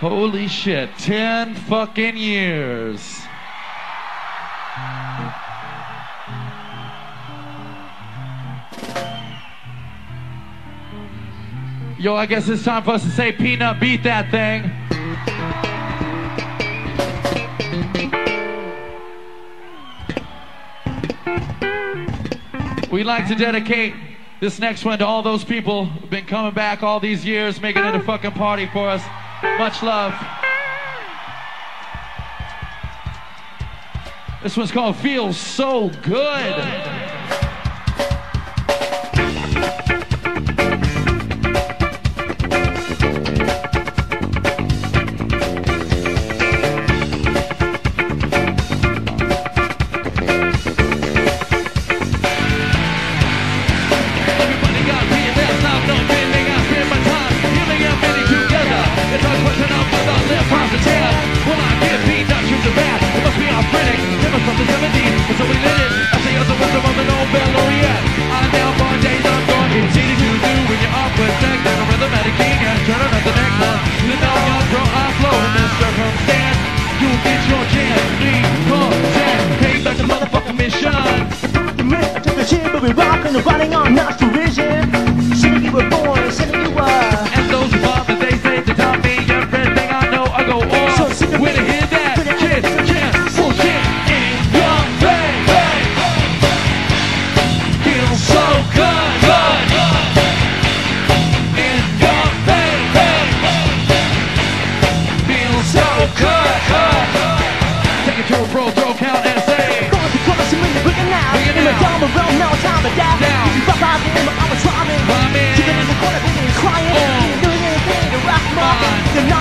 Holy shit, 10 fucking years. Yo, I guess it's time for us to say peanut beat that thing. We'd like to dedicate this next one to all those people who've been coming back all these years, making it a fucking party for us. Much love. This one's called Feels So Good. Everybody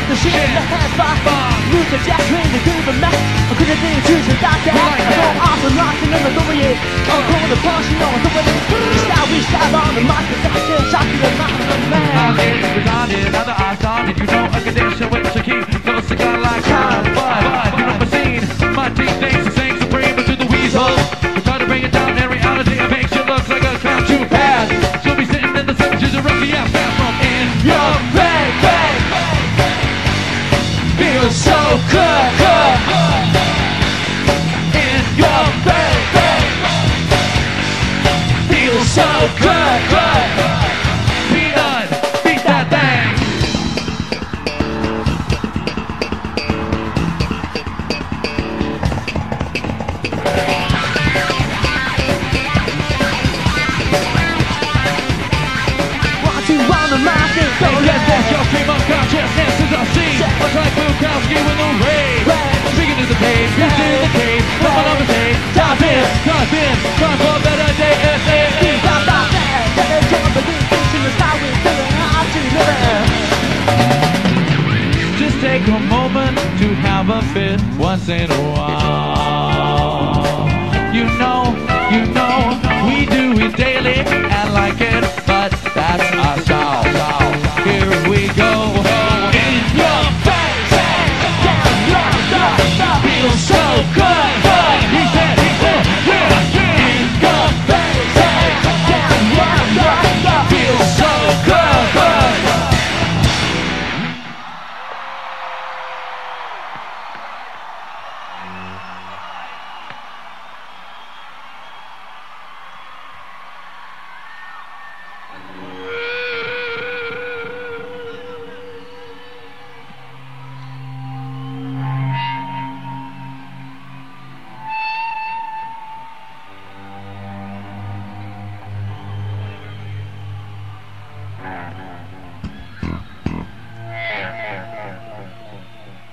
Fine. You knock the shit in the Shit. head spot. Fine. Lose the jack train to do the math. I could have been choosing that that. like I go that. off and in the laureate. I'm calling the punch, you know, I'm doing it. You style, we style on the mic. The guy can't talk to the mountain of I man. live retarded, other eyes started. You know a condition which I so good, like Bukowski with the. Right. Speaking to the you see the cave. Come on over tape. Dive in, dive in. Time for a better day. S.A.A. Stop, stop, that. Is jump, but this is in the we're feeling hot to live. Just take a moment to have a fit once in a while.